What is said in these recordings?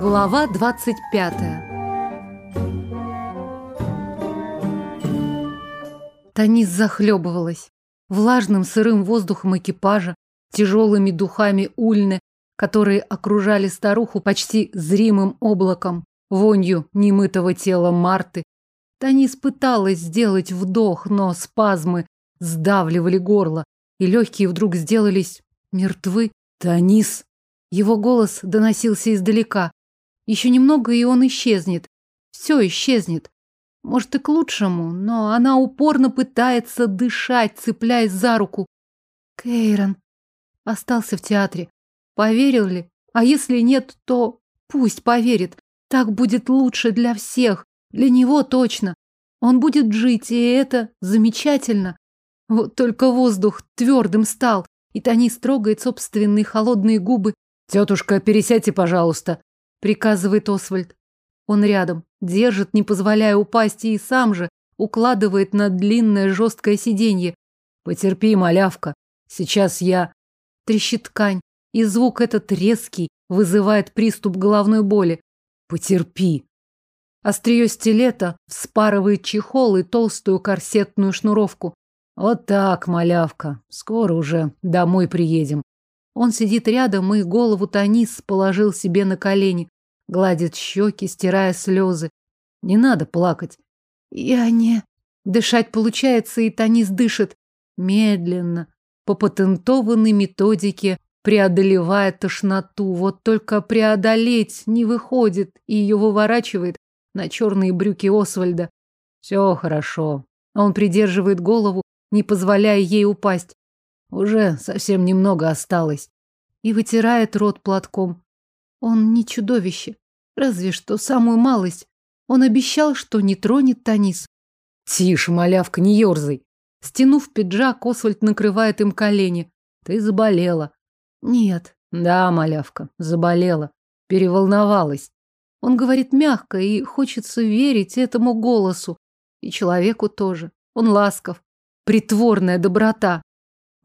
Глава 25 Танис захлебывалась. Влажным сырым воздухом экипажа, тяжелыми духами ульны, которые окружали старуху почти зримым облаком, вонью немытого тела Марты. Танис пыталась сделать вдох, но спазмы сдавливали горло, и легкие вдруг сделались мертвы. Танис! Его голос доносился издалека. Еще немного, и он исчезнет. Все исчезнет. Может, и к лучшему, но она упорно пытается дышать, цепляясь за руку. Кейрон остался в театре. Поверил ли? А если нет, то пусть поверит. Так будет лучше для всех. Для него точно. Он будет жить, и это замечательно. Вот только воздух твердым стал, и Танис трогает собственные холодные губы. «Тетушка, пересядьте, пожалуйста», — приказывает Освальд. Он рядом, держит, не позволяя упасть, и сам же укладывает на длинное жесткое сиденье. «Потерпи, малявка, сейчас я...» Трещит ткань, и звук этот резкий вызывает приступ головной боли. «Потерпи!» Острие стилета вспарывает чехол и толстую корсетную шнуровку. Вот так, малявка. Скоро уже домой приедем. Он сидит рядом и голову Танис положил себе на колени, гладит щеки, стирая слезы. Не надо плакать. Я не... Дышать получается, и Танис дышит. Медленно, по патентованной методике, преодолевая тошноту. Вот только преодолеть не выходит, и ее выворачивает на черные брюки Освальда. Все хорошо. Он придерживает голову, не позволяя ей упасть. Уже совсем немного осталось. И вытирает рот платком. Он не чудовище. Разве что самую малость. Он обещал, что не тронет Танис. Тише, малявка, не ерзай. Стянув пиджак, Освальд накрывает им колени. Ты заболела. Нет. Да, малявка, заболела. Переволновалась. Он говорит мягко, и хочется верить этому голосу. И человеку тоже. Он ласков притворная доброта.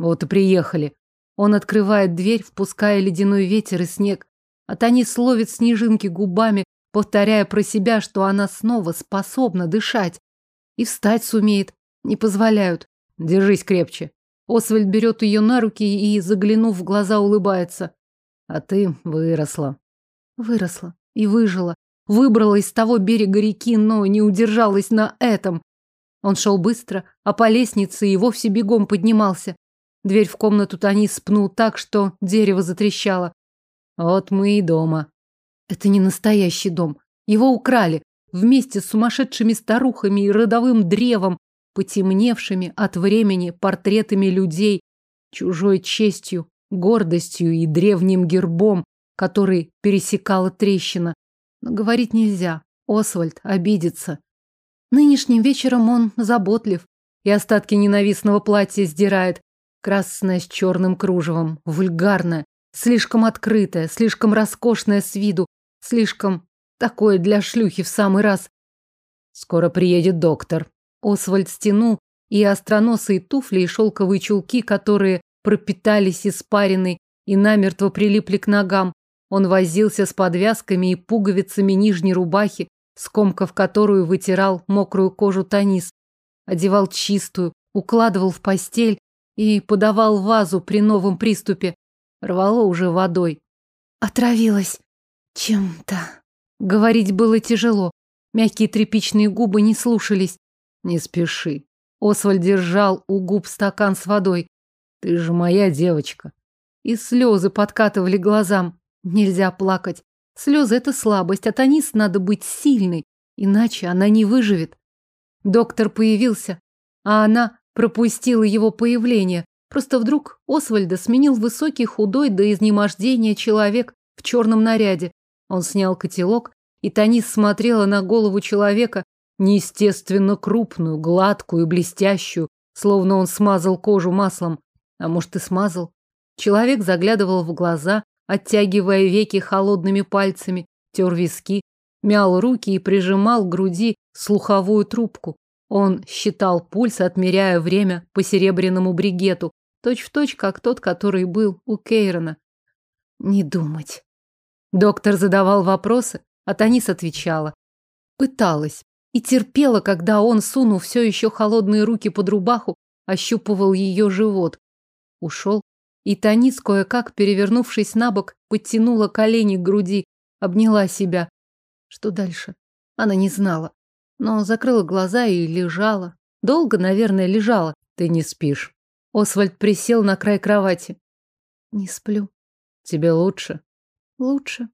Вот и приехали. Он открывает дверь, впуская ледяной ветер и снег. А Танис ловит снежинки губами, повторяя про себя, что она снова способна дышать. И встать сумеет. Не позволяют. Держись крепче. Освальд берет ее на руки и, заглянув в глаза, улыбается. А ты выросла. Выросла и выжила. Выбрала из того берега реки, но не удержалась на этом. Он шел быстро, а по лестнице и вовсе бегом поднимался. Дверь в комнату Танис спнул так, что дерево затрещало. Вот мы и дома. Это не настоящий дом. Его украли вместе с сумасшедшими старухами и родовым древом, потемневшими от времени портретами людей, чужой честью, гордостью и древним гербом, который пересекала трещина. Но говорить нельзя. Освальд обидится. Нынешним вечером он заботлив и остатки ненавистного платья сдирает. Красное с черным кружевом, вульгарное, слишком открытое, слишком роскошное с виду, слишком такое для шлюхи в самый раз. Скоро приедет доктор. Освальд стянул и остроносые туфли, и шелковые чулки, которые пропитались испариной и намертво прилипли к ногам. Он возился с подвязками и пуговицами нижней рубахи, скомкав которую вытирал мокрую кожу Танис, одевал чистую, укладывал в постель и подавал вазу при новом приступе. Рвало уже водой. Отравилась чем-то. Говорить было тяжело. Мягкие тряпичные губы не слушались. Не спеши. Освальд держал у губ стакан с водой. Ты же моя девочка. И слезы подкатывали глазам. Нельзя плакать. Слезы – это слабость, а Танис надо быть сильной, иначе она не выживет. Доктор появился, а она пропустила его появление. Просто вдруг Освальда сменил высокий, худой до изнемождения человек в черном наряде. Он снял котелок, и Танис смотрела на голову человека, неестественно крупную, гладкую и блестящую, словно он смазал кожу маслом. А может и смазал. Человек заглядывал в глаза, оттягивая веки холодными пальцами, тер виски, мял руки и прижимал к груди слуховую трубку. Он считал пульс, отмеряя время по серебряному бригету, точь-в-точь, точь, как тот, который был у Кейрона. Не думать. Доктор задавал вопросы, а Танис отвечала. Пыталась. И терпела, когда он, сунув все еще холодные руки под рубаху, ощупывал ее живот. Ушел. И Танис, кое-как, перевернувшись на бок, подтянула колени к груди, обняла себя. Что дальше? Она не знала. Но закрыла глаза и лежала. Долго, наверное, лежала. Ты не спишь. Освальд присел на край кровати. Не сплю. Тебе лучше? Лучше.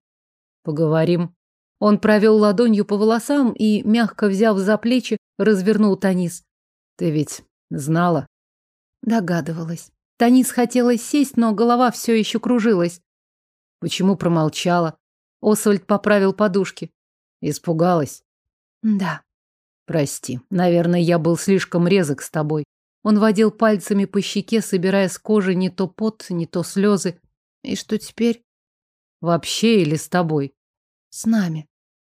Поговорим. Он провел ладонью по волосам и, мягко взяв за плечи, развернул Танис. Ты ведь знала? Догадывалась. Танис хотела сесть, но голова все еще кружилась. Почему промолчала? Освальд поправил подушки. Испугалась? Да. Прости. Наверное, я был слишком резок с тобой. Он водил пальцами по щеке, собирая с кожи не то пот, не то слезы. И что теперь? Вообще или с тобой? С нами.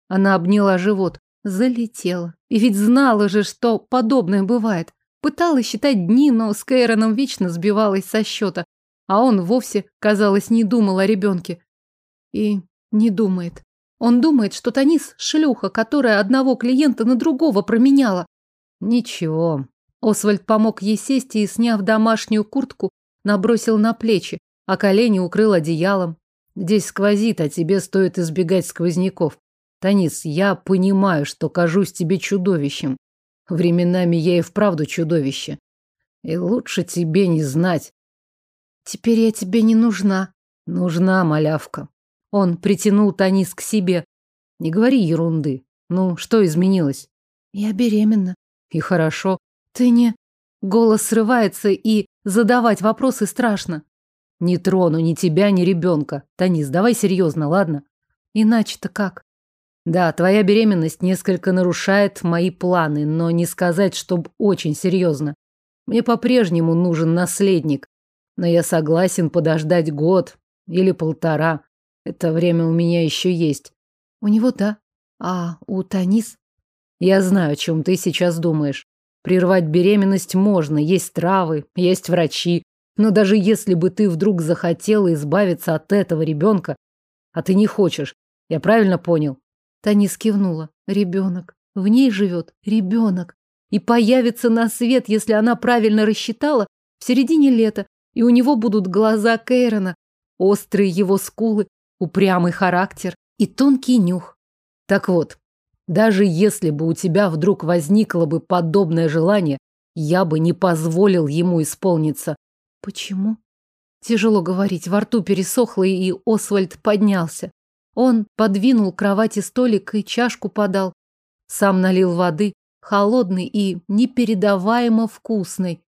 Она обняла живот, залетела. И ведь знала же, что подобное бывает. Пыталась считать дни, но с Кейроном вечно сбивалась со счета. А он вовсе, казалось, не думал о ребенке. И не думает. Он думает, что Танис – шлюха, которая одного клиента на другого променяла. Ничего. Освальд помог ей сесть и, сняв домашнюю куртку, набросил на плечи, а колени укрыл одеялом. Здесь сквозит, а тебе стоит избегать сквозняков. Танис, я понимаю, что кажусь тебе чудовищем. Временами я и вправду чудовище. И лучше тебе не знать. Теперь я тебе не нужна. Нужна, малявка. Он притянул Танис к себе. Не говори ерунды. Ну, что изменилось? Я беременна. И хорошо. Ты не... Голос срывается, и задавать вопросы страшно. Не трону ни тебя, ни ребенка. Танис, давай серьезно, ладно? Иначе-то как? Да, твоя беременность несколько нарушает мои планы, но не сказать, чтоб очень серьезно. Мне по-прежнему нужен наследник, но я согласен подождать год или полтора. Это время у меня еще есть. У него да. А у Танис? Я знаю, о чем ты сейчас думаешь. Прервать беременность можно, есть травы, есть врачи, но даже если бы ты вдруг захотела избавиться от этого ребенка, а ты не хочешь, я правильно понял? Танис кивнула. Ребенок. В ней живет ребенок. И появится на свет, если она правильно рассчитала, в середине лета, и у него будут глаза Кейрона, острые его скулы, упрямый характер и тонкий нюх. Так вот, даже если бы у тебя вдруг возникло бы подобное желание, я бы не позволил ему исполниться. Почему? Тяжело говорить, во рту пересохло, и Освальд поднялся. Он подвинул кровати столик и чашку подал. Сам налил воды, холодной и непередаваемо вкусной,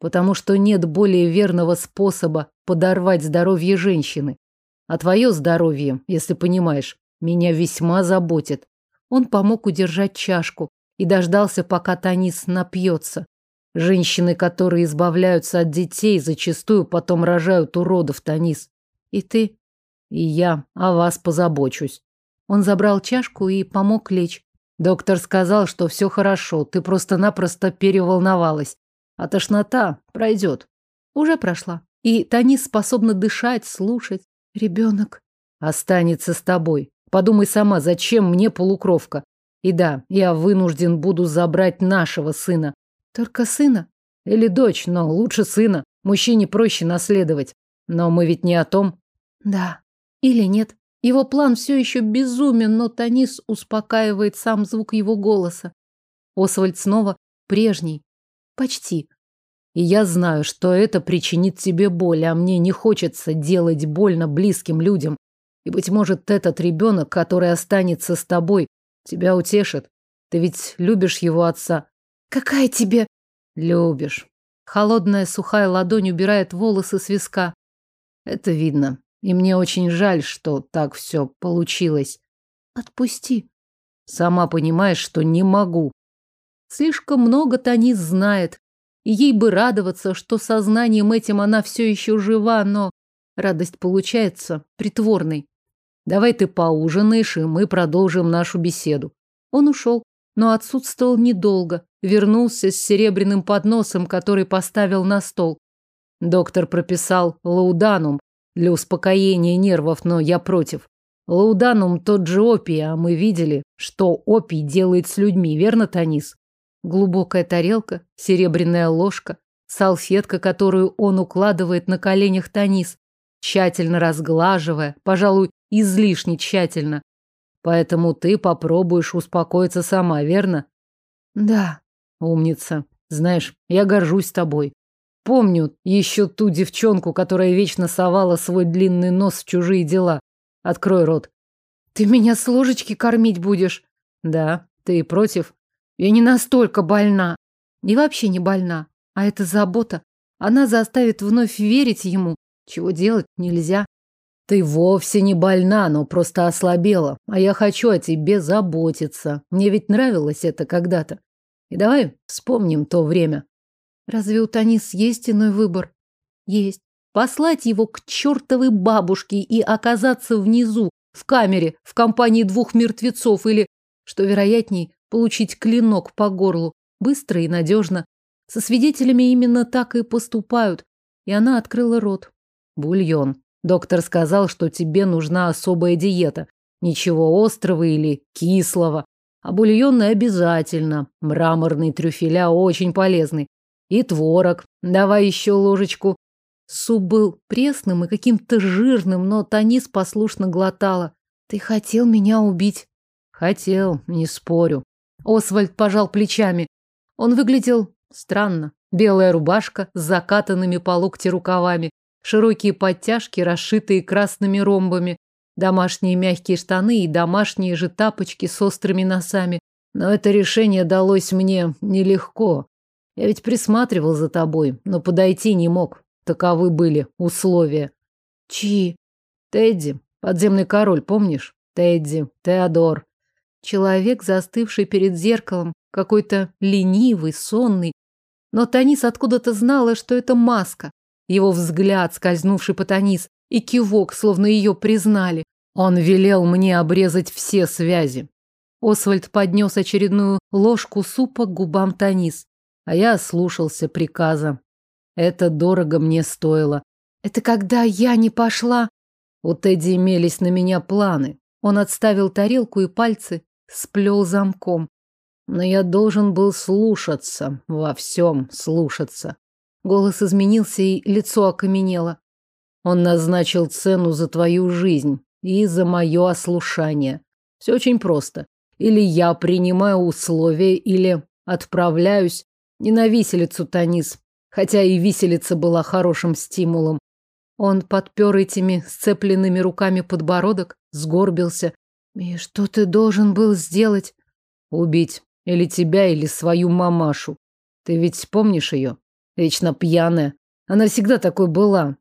потому что нет более верного способа подорвать здоровье женщины. А твое здоровье, если понимаешь, меня весьма заботит. Он помог удержать чашку и дождался, пока Танис напьется. Женщины, которые избавляются от детей, зачастую потом рожают уродов, Танис. И ты? И я о вас позабочусь. Он забрал чашку и помог лечь. Доктор сказал, что все хорошо, ты просто-напросто переволновалась. А тошнота пройдет. Уже прошла. И Танис способна дышать, слушать. Ребенок останется с тобой. Подумай сама, зачем мне полукровка? И да, я вынужден буду забрать нашего сына. Только сына? Или дочь, но лучше сына. Мужчине проще наследовать. Но мы ведь не о том. Да. Или нет. Его план все еще безумен, но Танис успокаивает сам звук его голоса. Освальд снова прежний. Почти. И я знаю, что это причинит тебе боль, а мне не хочется делать больно близким людям. И, быть может, этот ребенок, который останется с тобой, тебя утешит. Ты ведь любишь его отца. Какая тебе... Любишь. Холодная сухая ладонь убирает волосы с виска. Это видно. И мне очень жаль, что так все получилось. Отпусти. Сама понимаешь, что не могу. Слишком много Танис знает. И ей бы радоваться, что сознанием этим она все еще жива, но радость получается притворной. Давай ты поужинаешь, и мы продолжим нашу беседу. Он ушел, но отсутствовал недолго. Вернулся с серебряным подносом, который поставил на стол. Доктор прописал лауданум для успокоения нервов, но я против. Лауданум тот же опий, а мы видели, что опий делает с людьми, верно, Танис? Глубокая тарелка, серебряная ложка, салфетка, которую он укладывает на коленях Танис, тщательно разглаживая, пожалуй, излишне тщательно. Поэтому ты попробуешь успокоиться сама, верно? Да. Умница. Знаешь, я горжусь тобой. Помню еще ту девчонку, которая вечно совала свой длинный нос в чужие дела. Открой рот. Ты меня с ложечки кормить будешь? Да. Ты против? Я не настолько больна. И вообще не больна. А это забота. Она заставит вновь верить ему. Чего делать нельзя. Ты вовсе не больна, но просто ослабела. А я хочу о тебе заботиться. Мне ведь нравилось это когда-то. И давай вспомним то время. Разве у Танис есть иной выбор? Есть. Послать его к чертовой бабушке и оказаться внизу, в камере, в компании двух мертвецов или, что вероятней, получить клинок по горлу. Быстро и надежно. Со свидетелями именно так и поступают. И она открыла рот. Бульон. Доктор сказал, что тебе нужна особая диета. Ничего острого или кислого. А бульонный обязательно. Мраморный трюфеля очень полезный. И творог. Давай еще ложечку. Суп был пресным и каким-то жирным, но Танис послушно глотала. Ты хотел меня убить? Хотел, не спорю. Освальд пожал плечами. Он выглядел странно. Белая рубашка с закатанными по локти рукавами, широкие подтяжки, расшитые красными ромбами, домашние мягкие штаны и домашние же тапочки с острыми носами. Но это решение далось мне нелегко. Я ведь присматривал за тобой, но подойти не мог. Таковы были условия. Чьи? Тедди, подземный король, помнишь? Тедди, Теодор. Человек, застывший перед зеркалом, какой-то ленивый, сонный. Но Танис откуда-то знала, что это маска. Его взгляд, скользнувший по Танис, и кивок, словно ее признали. Он велел мне обрезать все связи. Освальд поднес очередную ложку супа к губам Танис, а я слушался приказа. Это дорого мне стоило. Это когда я не пошла? У Тедди имелись на меня планы. Он отставил тарелку и пальцы сплел замком. Но я должен был слушаться, во всем слушаться. Голос изменился, и лицо окаменело. Он назначил цену за твою жизнь и за мое ослушание. Все очень просто. Или я принимаю условия, или отправляюсь не на виселицу, Танис, хотя и виселица была хорошим стимулом. Он подпер этими сцепленными руками подбородок, сгорбился. И что ты должен был сделать? Убить. Или тебя, или свою мамашу. Ты ведь помнишь ее? Вечно пьяная. Она всегда такой была.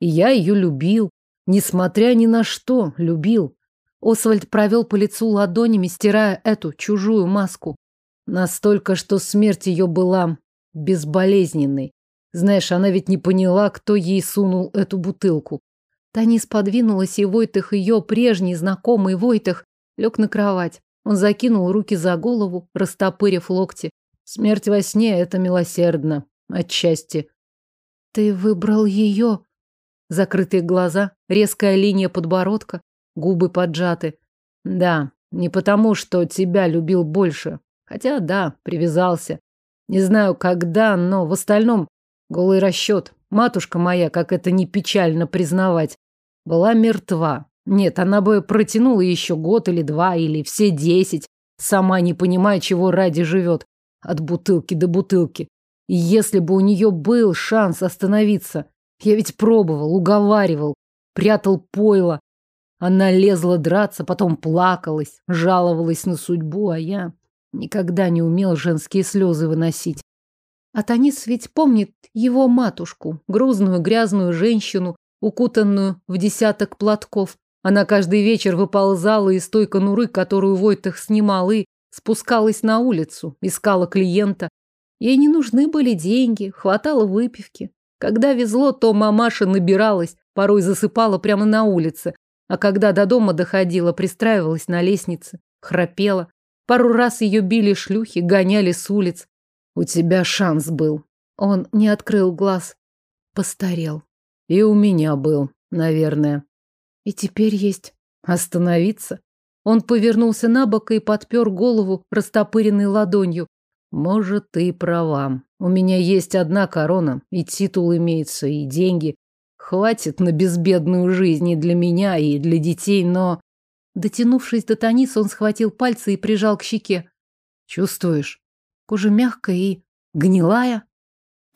И я ее любил. Несмотря ни на что, любил. Освальд провел по лицу ладонями, стирая эту чужую маску. Настолько, что смерть ее была безболезненной. Знаешь, она ведь не поняла, кто ей сунул эту бутылку. Танис подвинулась, и Войтых, ее прежний знакомый Войтых, лег на кровать. Он закинул руки за голову, растопырив локти. Смерть во сне — это милосердно. Отчасти. Ты выбрал ее. Закрытые глаза, резкая линия подбородка, губы поджаты. Да, не потому, что тебя любил больше. Хотя, да, привязался. Не знаю, когда, но в остальном голый расчет. Матушка моя, как это не печально признавать, была мертва. Нет, она бы протянула еще год или два, или все десять, сама не понимая, чего ради живет. От бутылки до бутылки. И если бы у нее был шанс остановиться, я ведь пробовал, уговаривал, прятал пойло. Она лезла драться, потом плакалась, жаловалась на судьбу, а я никогда не умел женские слезы выносить. А Танис ведь помнит его матушку, грузную грязную женщину, укутанную в десяток платков. Она каждый вечер выползала из той конуры, которую Войтах снимал, и спускалась на улицу, искала клиента. Ей не нужны были деньги, хватало выпивки. Когда везло, то мамаша набиралась, порой засыпала прямо на улице, а когда до дома доходила, пристраивалась на лестнице, храпела. Пару раз ее били шлюхи, гоняли с улиц. У тебя шанс был. Он не открыл глаз. Постарел. И у меня был, наверное. И теперь есть. Остановиться? Он повернулся на бок и подпер голову растопыренной ладонью. Может, ты права. У меня есть одна корона, и титул имеется, и деньги. Хватит на безбедную жизнь и для меня, и для детей, но... Дотянувшись до Таниса, он схватил пальцы и прижал к щеке. Чувствуешь? Кожа мягкая и гнилая.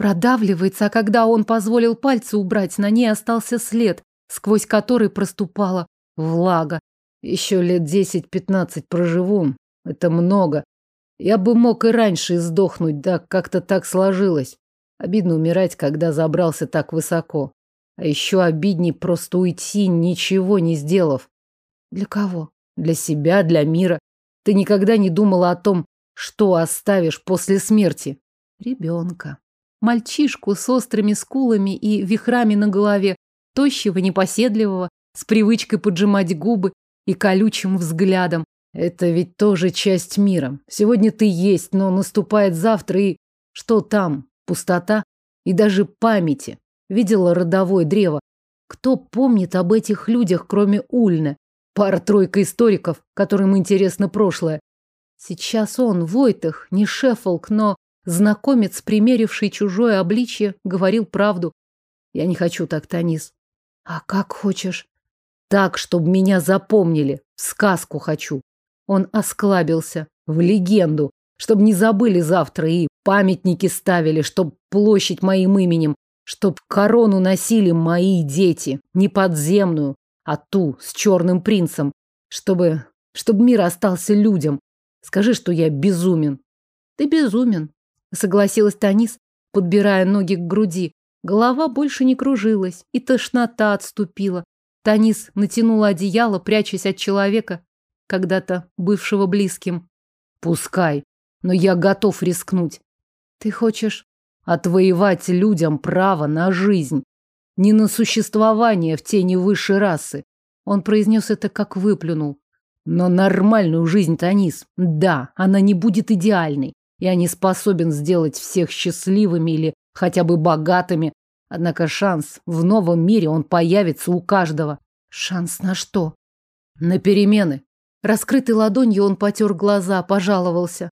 Продавливается, а когда он позволил пальцы убрать, на ней остался след, сквозь который проступала влага. Еще лет десять-пятнадцать проживу. Это много. Я бы мог и раньше сдохнуть, да как-то так сложилось. Обидно умирать, когда забрался так высоко. А еще обидней просто уйти, ничего не сделав. Для кого? Для себя, для мира. Ты никогда не думала о том, что оставишь после смерти? Ребенка. Мальчишку с острыми скулами и вихрами на голове, тощего, непоседливого, с привычкой поджимать губы и колючим взглядом. Это ведь тоже часть мира. Сегодня ты есть, но наступает завтра и... Что там? Пустота? И даже памяти. Видела родовое древо. Кто помнит об этих людях, кроме Ульны? Пара-тройка историков, которым интересно прошлое. Сейчас он, Войтах, не Шеффолк, но знакомец, примеривший чужое обличье, говорил правду. Я не хочу так, Танис. А как хочешь? Так, чтобы меня запомнили. В сказку хочу. Он осклабился. В легенду. Чтобы не забыли завтра и памятники ставили, чтоб площадь моим именем, чтоб корону носили мои дети. Не подземную, а ту с черным принцем, чтобы... чтобы мир остался людям. Скажи, что я безумен. Ты безумен, согласилась Танис, подбирая ноги к груди. Голова больше не кружилась, и тошнота отступила. Танис натянула одеяло, прячась от человека, когда-то бывшего близким. Пускай, но я готов рискнуть. Ты хочешь отвоевать людям право на жизнь, не на существование в тени высшей расы. Он произнес это, как выплюнул. Но нормальную жизнь, Танис, да, она не будет идеальной. Я не способен сделать всех счастливыми или хотя бы богатыми. Однако шанс в новом мире он появится у каждого. Шанс на что? На перемены. Раскрытой ладонью он потер глаза, пожаловался.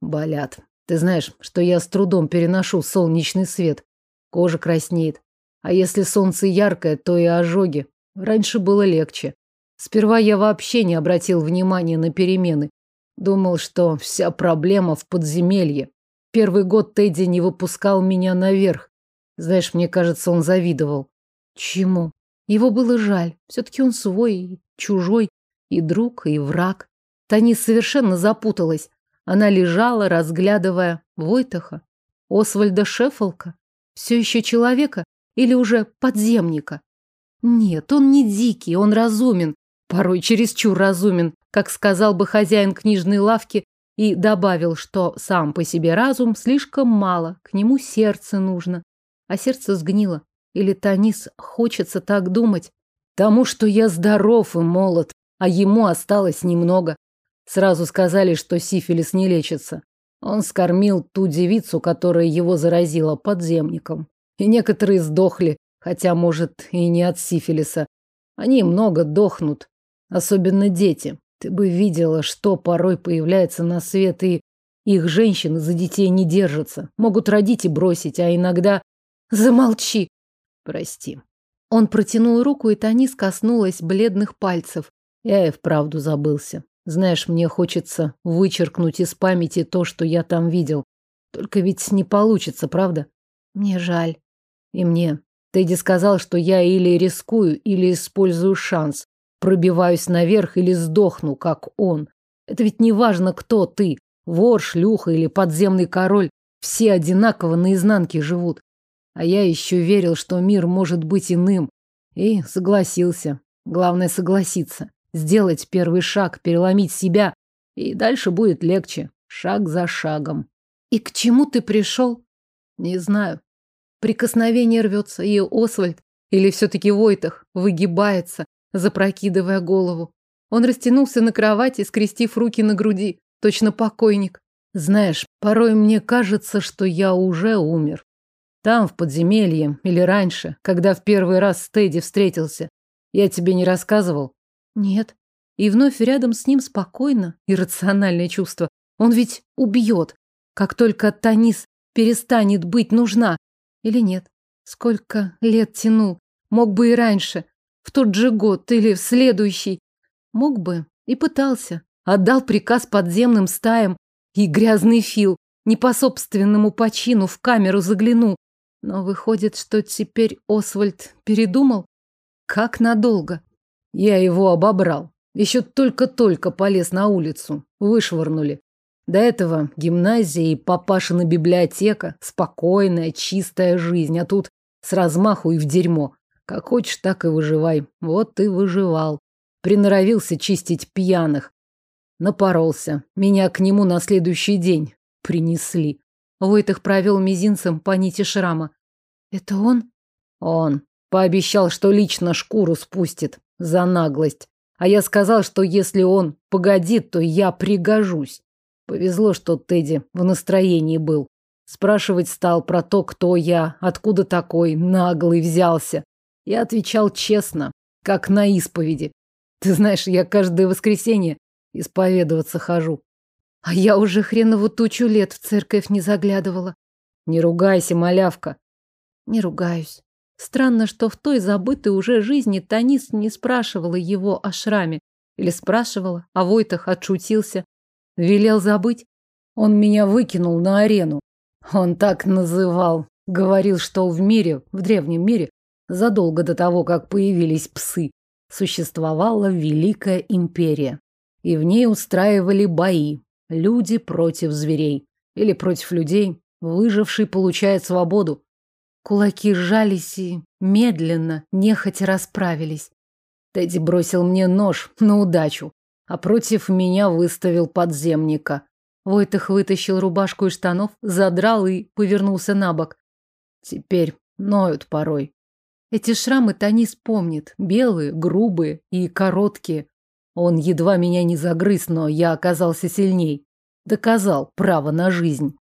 Болят. Ты знаешь, что я с трудом переношу солнечный свет. Кожа краснеет. А если солнце яркое, то и ожоги. Раньше было легче. Сперва я вообще не обратил внимания на перемены. Думал, что вся проблема в подземелье. Первый год Тедди не выпускал меня наверх. Знаешь, мне кажется, он завидовал. Чему? Его было жаль. Все-таки он свой, и чужой, и друг, и враг. Танис совершенно запуталась. Она лежала, разглядывая Войтаха, Освальда Шеффолка, все еще человека, или уже подземника? Нет, он не дикий, он разумен. Порой чересчур разумен, как сказал бы хозяин книжной лавки, и добавил, что сам по себе разум слишком мало, к нему сердце нужно. А сердце сгнило. Или Танис хочется так думать? Тому, что я здоров и молод, а ему осталось немного. Сразу сказали, что сифилис не лечится. Он скормил ту девицу, которая его заразила подземником. И некоторые сдохли, хотя, может, и не от сифилиса. Они много дохнут, особенно дети. Ты бы видела, что порой появляется на свет, и их женщины за детей не держатся. Могут родить и бросить, а иногда... Замолчи! Прости. Он протянул руку, и Танис коснулась бледных пальцев. Я и вправду забылся. Знаешь, мне хочется вычеркнуть из памяти то, что я там видел. Только ведь не получится, правда? Мне жаль. И мне. Тедди сказал, что я или рискую, или использую шанс. Пробиваюсь наверх или сдохну, как он. Это ведь не важно, кто ты. Вор, шлюха или подземный король. Все одинаково наизнанке живут. А я еще верил, что мир может быть иным. И согласился. Главное согласиться. Сделать первый шаг, переломить себя. И дальше будет легче. Шаг за шагом. И к чему ты пришел? Не знаю. Прикосновение рвется, и Освальд, или все-таки Войтах, выгибается, запрокидывая голову. Он растянулся на кровати, скрестив руки на груди, точно покойник. Знаешь, порой мне кажется, что я уже умер. Там, в подземелье, или раньше, когда в первый раз с Тедди встретился. Я тебе не рассказывал? Нет. И вновь рядом с ним спокойно, иррациональное чувство. Он ведь убьет, как только Танис перестанет быть нужна. Или нет? Сколько лет тянул. Мог бы и раньше. В тот же год или в следующий. Мог бы и пытался. Отдал приказ подземным стаям. И грязный Фил не по собственному почину в камеру заглянул. Но выходит, что теперь Освальд передумал? Как надолго? Я его обобрал. Еще только-только полез на улицу. Вышвырнули. До этого гимназия и папашина библиотека. Спокойная, чистая жизнь. А тут с размаху и в дерьмо. Как хочешь, так и выживай. Вот и выживал. Приноровился чистить пьяных. Напоролся. Меня к нему на следующий день принесли. Войтых провел мизинцем по нити шрама. Это он? Он. Пообещал, что лично шкуру спустит за наглость. А я сказал, что если он погодит, то я пригожусь. Повезло, что Тедди в настроении был. Спрашивать стал про то, кто я, откуда такой наглый взялся. Я отвечал честно, как на исповеди. Ты знаешь, я каждое воскресенье исповедоваться хожу. А я уже хренову тучу лет в церковь не заглядывала. Не ругайся, малявка. Не ругаюсь. Странно, что в той забытой уже жизни Танис не спрашивала его о шраме. Или спрашивала, а Войтах отшутился. Велел забыть. Он меня выкинул на арену. Он так называл. Говорил, что в мире, в древнем мире, задолго до того, как появились псы, существовала Великая Империя. И в ней устраивали бои. Люди против зверей. Или против людей. Выживший получает свободу. Кулаки сжались и медленно, нехотя расправились. Тедди бросил мне нож на удачу, а против меня выставил подземника. Войтых вытащил рубашку из штанов, задрал и повернулся на бок. Теперь ноют порой. Эти шрамы Танис помнит. Белые, грубые и короткие. Он едва меня не загрыз, но я оказался сильней. Доказал право на жизнь.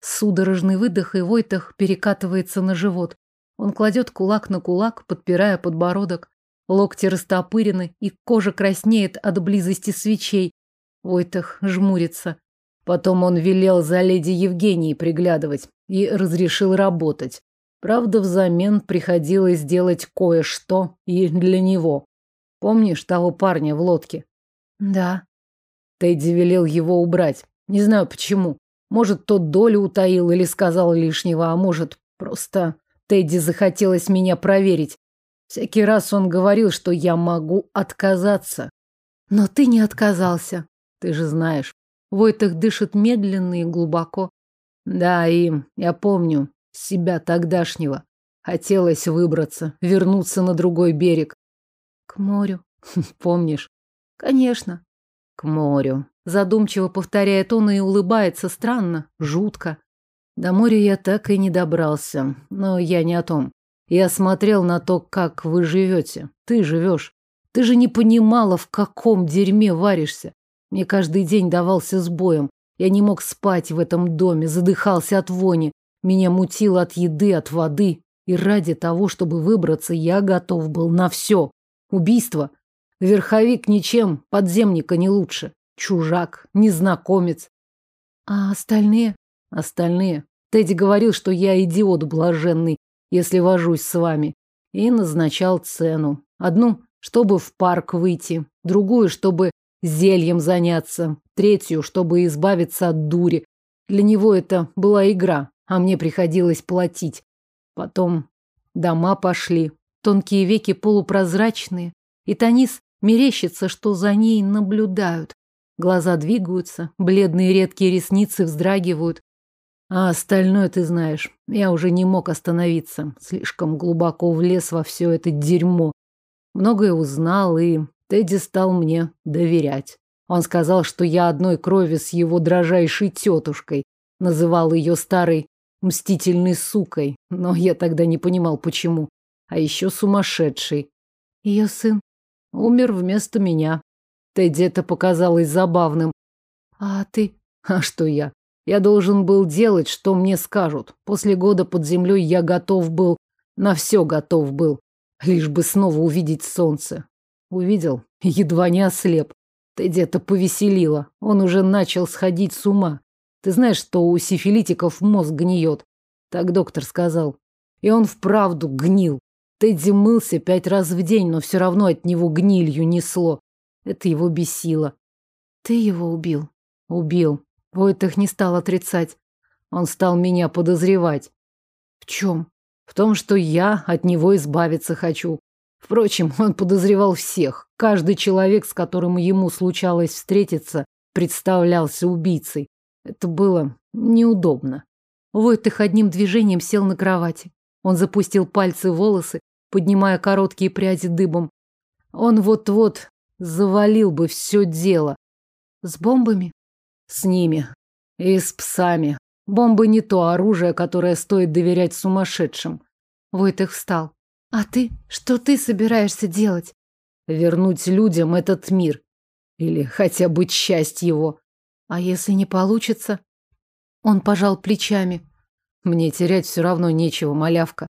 Судорожный выдох, и Войтах перекатывается на живот. Он кладет кулак на кулак, подпирая подбородок. Локти растопырены, и кожа краснеет от близости свечей. Войтах жмурится. Потом он велел за леди Евгенией приглядывать и разрешил работать. Правда, взамен приходилось делать кое-что и для него. Помнишь того парня в лодке? Да. Тедди велел его убрать. Не знаю почему. Может, тот долю утаил или сказал лишнего, а может, просто Тедди захотелось меня проверить. Всякий раз он говорил, что я могу отказаться. Но ты не отказался. Ты же знаешь. Войтых дышит медленно и глубоко. Да, и я помню себя тогдашнего. Хотелось выбраться, вернуться на другой берег. К морю. Помнишь? Конечно. К морю. Задумчиво повторяет он и улыбается странно, жутко. До моря я так и не добрался, но я не о том. Я смотрел на то, как вы живете. Ты живешь. Ты же не понимала, в каком дерьме варишься. Мне каждый день давался с боем. Я не мог спать в этом доме, задыхался от вони. Меня мутило от еды, от воды. И ради того, чтобы выбраться, я готов был на все. Убийство. Верховик ничем, подземника не лучше. Чужак, незнакомец. А остальные? Остальные. Тедди говорил, что я идиот блаженный, если вожусь с вами. И назначал цену. Одну, чтобы в парк выйти. Другую, чтобы зельем заняться. Третью, чтобы избавиться от дури. Для него это была игра, а мне приходилось платить. Потом дома пошли. Тонкие веки полупрозрачные. И Танис мерещится, что за ней наблюдают. Глаза двигаются, бледные редкие ресницы вздрагивают. А остальное ты знаешь. Я уже не мог остановиться. Слишком глубоко влез во все это дерьмо. Многое узнал, и Тедди стал мне доверять. Он сказал, что я одной крови с его дрожайшей тетушкой. Называл ее старой мстительной сукой, но я тогда не понимал, почему. А еще сумасшедший. Ее сын умер вместо меня. Тедди это показалось забавным. А ты? А что я? Я должен был делать, что мне скажут. После года под землей я готов был, на все готов был, лишь бы снова увидеть солнце. Увидел Едва не ослеп. Ты где-то повеселила. Он уже начал сходить с ума. Ты знаешь, что у сифилитиков мозг гниет. Так доктор сказал. И он вправду гнил. Тедди мылся пять раз в день, но все равно от него гнилью несло. Это его бесило. Ты его убил? Убил. Войтых не стал отрицать. Он стал меня подозревать. В чем? В том, что я от него избавиться хочу. Впрочем, он подозревал всех. Каждый человек, с которым ему случалось встретиться, представлялся убийцей. Это было неудобно. Войтых одним движением сел на кровати. Он запустил пальцы в волосы, поднимая короткие пряди дыбом. Он вот-вот завалил бы все дело. С бомбами? С ними. И с псами. Бомбы не то оружие, которое стоит доверять сумасшедшим. Войтых встал. А ты? Что ты собираешься делать? Вернуть людям этот мир. Или хотя бы часть его. А если не получится? Он пожал плечами. Мне терять все равно нечего, малявка.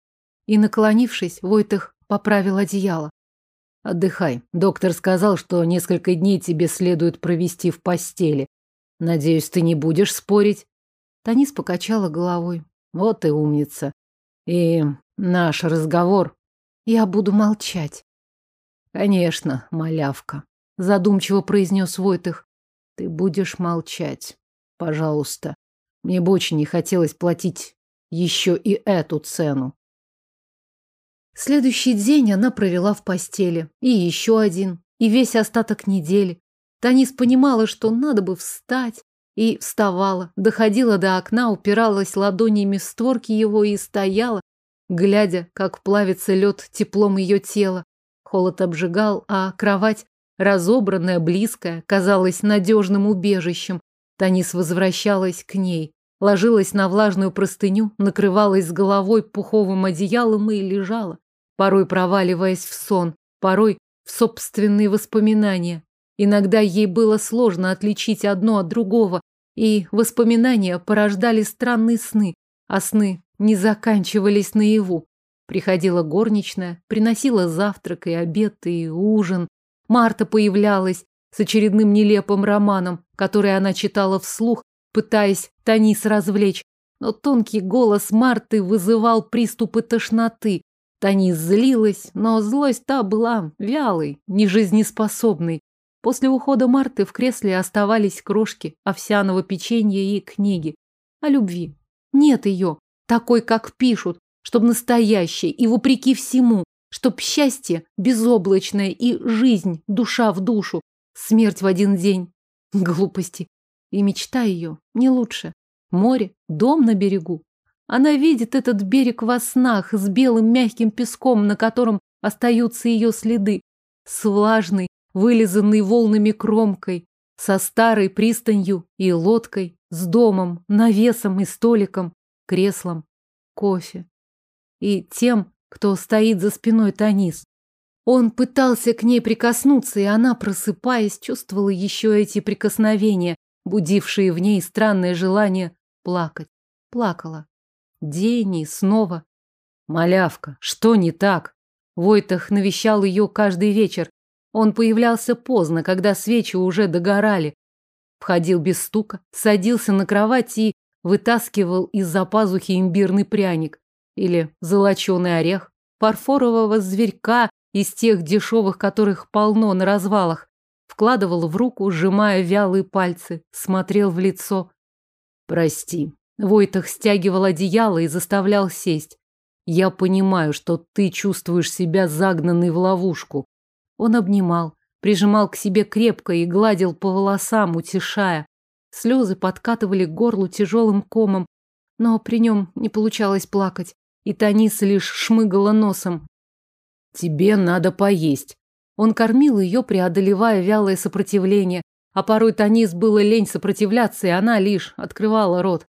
И, наклонившись, Войтых поправил одеяло. Отдыхай. Доктор сказал, что несколько дней тебе следует провести в постели. Надеюсь, ты не будешь спорить? Танис покачала головой. Вот и умница. И наш разговор... Я буду молчать. Конечно, малявка. Задумчиво произнес Войтых. Ты будешь молчать. Пожалуйста. Мне бы очень не хотелось платить еще и эту цену. Следующий день она провела в постели. И еще один. И весь остаток недели. Танис понимала, что надо бы встать. И вставала. Доходила до окна, упиралась ладонями в створки его и стояла, глядя, как плавится лед теплом ее тела. Холод обжигал, а кровать, разобранная, близкая, казалась надежным убежищем. Танис возвращалась к ней, ложилась на влажную простыню, накрывалась головой пуховым одеялом и лежала, порой проваливаясь в сон, порой в собственные воспоминания. Иногда ей было сложно отличить одно от другого, и воспоминания порождали странные сны, а сны не заканчивались наяву. Приходила горничная, приносила завтрак и обед и ужин. Марта появлялась с очередным нелепым романом, который она читала вслух, пытаясь Танис развлечь. Но тонкий голос Марты вызывал приступы тошноты. Танис злилась, но злость та была вялой, нежизнеспособной. После ухода Марты в кресле оставались крошки овсяного печенья и книги. О любви. Нет ее, такой, как пишут, чтоб настоящей и вопреки всему, чтоб счастье безоблачное и жизнь душа в душу, смерть в один день. Глупости. И мечта ее не лучше. Море, дом на берегу. Она видит этот берег во снах с белым мягким песком, на котором остаются ее следы, с влажной, вылизанной волнами кромкой, со старой пристанью и лодкой, с домом, навесом и столиком, креслом, кофе. И тем, кто стоит за спиной Танис. Он пытался к ней прикоснуться, и она, просыпаясь, чувствовала еще эти прикосновения, будившие в ней странное желание плакать. Плакала. День и снова. Малявка, что не так? Войтах навещал ее каждый вечер, он появлялся поздно, когда свечи уже догорали. Входил без стука, садился на кровать и вытаскивал из-за пазухи имбирный пряник или золоченый орех, фарфорового зверька из тех дешевых, которых полно на развалах. Вкладывал в руку, сжимая вялые пальцы, смотрел в лицо. «Прости». Войтах стягивал одеяло и заставлял сесть. «Я понимаю, что ты чувствуешь себя загнанной в ловушку, он обнимал, прижимал к себе крепко и гладил по волосам, утешая. Слезы подкатывали к горлу тяжелым комом, но при нем не получалось плакать, и Танис лишь шмыгала носом. «Тебе надо поесть». Он кормил ее, преодолевая вялое сопротивление, а порой Танис было лень сопротивляться, и она лишь открывала рот.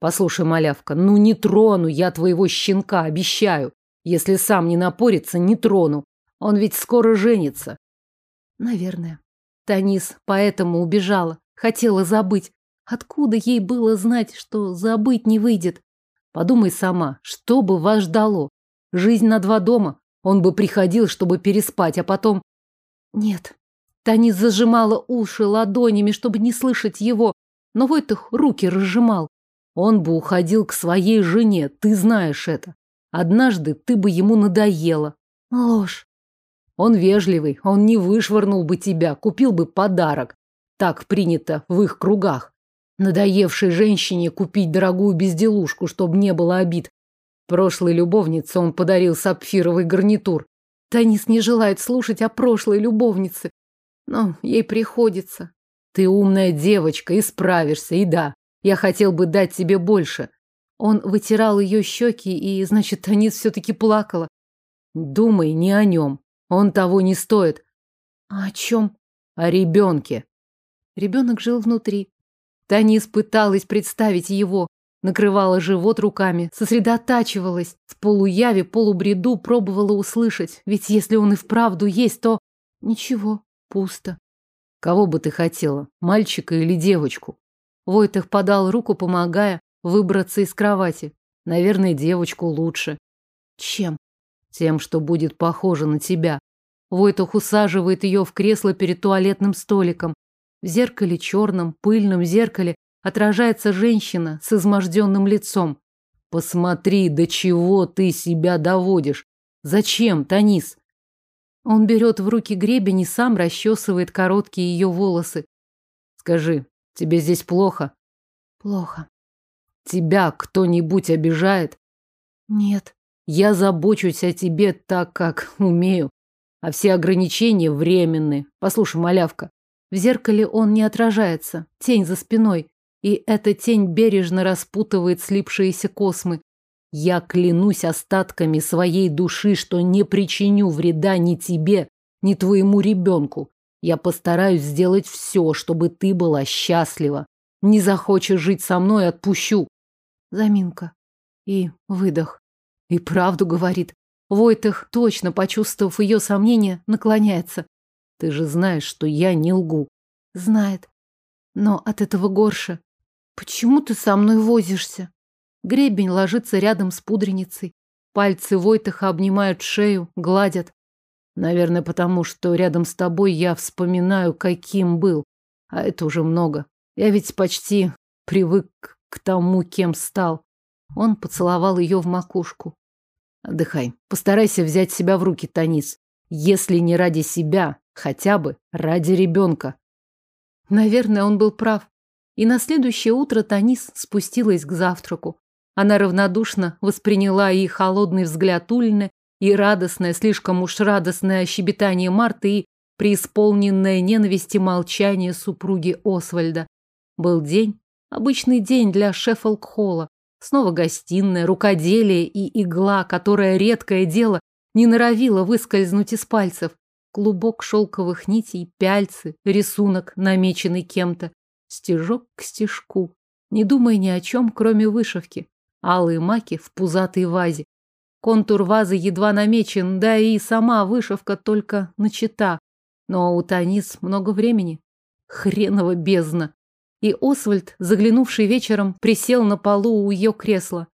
«Послушай, малявка, ну не трону я твоего щенка, обещаю. Если сам не напорится, не трону. Он ведь скоро женится. Наверное. Танис поэтому убежала. Хотела забыть. Откуда ей было знать, что забыть не выйдет? Подумай сама, что бы вас ждало? Жизнь на два дома. Он бы приходил, чтобы переспать, а потом... Нет, Танис зажимала уши ладонями, чтобы не слышать его, но Войтых руки разжимал. Он бы уходил к своей жене, ты знаешь это. Однажды ты бы ему надоела. Ложь. Он вежливый, он не вышвырнул бы тебя, купил бы подарок. Так принято в их кругах. Надоевшей женщине купить дорогую безделушку, чтобы не было обид. Прошлой любовнице он подарил сапфировый гарнитур. Танис не желает слушать о прошлой любовнице, но ей приходится. Ты умная девочка и справишься, и да, я хотел бы дать тебе больше. Он вытирал ее щеки, и, значит, Танис все-таки плакала. Думай не о нем. Он того не стоит. А о чем? О ребенке. Ребенок жил внутри. Танис пыталась представить его, накрывала живот руками, сосредотачивалась, в полуяве, полубреду пробовала услышать, ведь если он и вправду есть, то... Ничего, пусто. Кого бы ты хотела, мальчика или девочку? Войтах подал руку, помогая выбраться из кровати. Наверное, девочку лучше. Чем? Тем, что будет похоже на тебя. Войтах усаживает ее в кресло перед туалетным столиком. В зеркале черном, пыльном зеркале отражается женщина с изможденным лицом. Посмотри, до чего ты себя доводишь. Зачем, Танис? Он берет в руки гребень и сам расчесывает короткие ее волосы. Скажи, тебе здесь плохо? Плохо. Тебя кто-нибудь обижает? Нет. Я забочусь о тебе так, как умею. А все ограничения временны. Послушай, малявка, в зеркале он не отражается, тень за спиной, и эта тень бережно распутывает слипшиеся космы. Я клянусь остатками своей души, что не причиню вреда ни тебе, ни твоему ребенку. Я постараюсь сделать все, чтобы ты была счастлива. Не захочешь жить со мной, отпущу. Заминка. И выдох. И правду говорит. Войтых, точно почувствовав ее сомнение, наклоняется. Ты же знаешь, что я не лгу. Знает. Но от этого горше. Почему ты со мной возишься? Гребень ложится рядом с пудреницей. Пальцы Войтаха обнимают шею, гладят. Наверное, потому что рядом с тобой я вспоминаю, каким был. А это уже много. Я ведь почти привык к тому, кем стал. Он поцеловал ее в макушку. Отдыхай. Постарайся взять себя в руки, Танис. Если не ради себя, Хотя бы ради ребенка. Наверное, он был прав. И на следующее утро Танис спустилась к завтраку. Она равнодушно восприняла и холодный взгляд Ульны, и радостное, слишком уж радостное щебетание Марты, и преисполненное ненависти молчание супруги Освальда. Был день, обычный день для Шеффолк-холла. Снова гостиная, рукоделие и игла, которая редкое дело не норовила выскользнуть из пальцев. Клубок шелковых нитей, пяльцы, рисунок, намеченный кем-то. Стежок к стежку, не думая ни о чем, кроме вышивки. Алые маки в пузатой вазе. Контур вазы едва намечен, да и сама вышивка только начата. Но у Танис много времени. Хреново бездна. И Освальд, заглянувший вечером, присел на полу у ее кресла.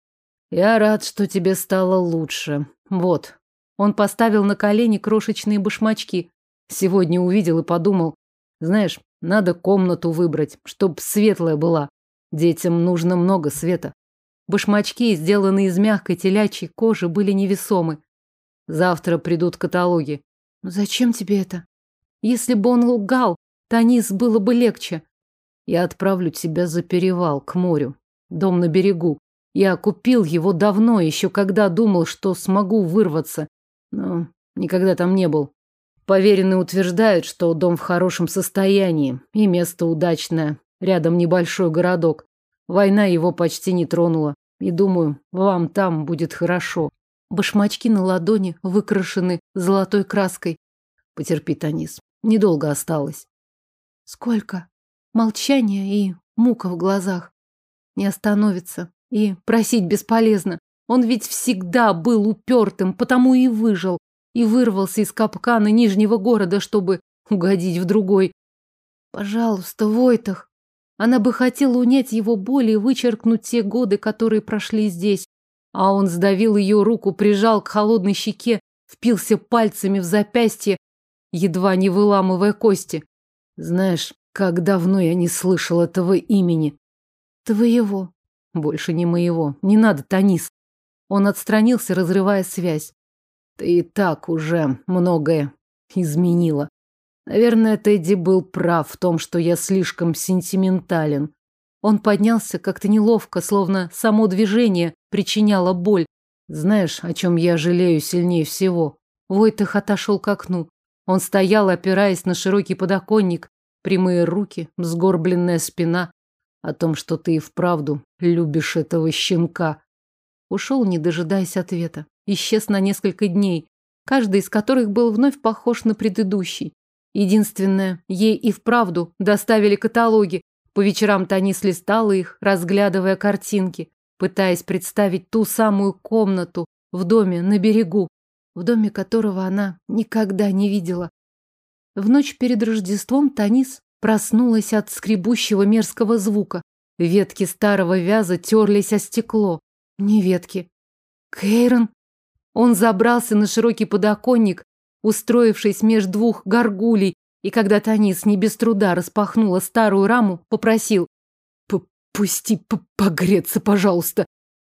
Я рад, что тебе стало лучше. Вот, он поставил на колени крошечные башмачки. Сегодня увидел и подумал, знаешь, надо комнату выбрать, чтоб светлая была. Детям нужно много света. Башмачки, сделанные из мягкой телячьей кожи, были невесомы. Завтра придут каталоги. зачем тебе это? Если бы он лгал, Танис было бы легче. Я отправлю тебя за перевал, к морю. Дом на берегу. Я купил его давно, еще когда думал, что смогу вырваться. Но никогда там не был. Поверенный утверждает, что дом в хорошем состоянии и место удачное. Рядом небольшой городок. Война его почти не тронула. И думаю, вам там будет хорошо. Башмачки на ладони выкрашены золотой краской. Потерпи, Танис. Недолго осталось. Сколько? Молчание и мука в глазах. Не остановится. И просить бесполезно. Он ведь всегда был упертым, потому и выжил, и вырвался из капкана Нижнего города, чтобы угодить в другой. Пожалуйста, Войтах. Она бы хотела унять его боль и вычеркнуть те годы, которые прошли здесь. А он сдавил ее руку, прижал к холодной щеке, впился пальцами в запястье. едва не выламывая кости. Знаешь, как давно я не слышал этого имени. Твоего. Больше не моего. Не надо, Танис. Он отстранился, разрывая связь. Ты и так уже многое изменила. Наверное, Тедди был прав в том, что я слишком сентиментален. Он поднялся как-то неловко, словно само движение причиняло боль. Знаешь, о чем я жалею сильнее всего? Войтых отошел к окну. Он стоял, опираясь на широкий подоконник, прямые руки, сгорбленная спина. О том, что ты и вправду любишь этого щенка. Ушел, не дожидаясь ответа. Исчез на несколько дней, каждый из которых был вновь похож на предыдущий. Единственное, ей и вправду доставили каталоги. По вечерам Танис листала их, разглядывая картинки, пытаясь представить ту самую комнату в доме на берегу, в доме которого она никогда не видела. В ночь перед Рождеством Танис проснулась от скребущего мерзкого звука. Ветки старого вяза терлись о стекло. Не ветки. Кейрон. Он забрался на широкий подоконник, устроившись между двух горгулей, и когда Танис не без труда распахнула старую раму, попросил «Пусти погреться, пожалуйста.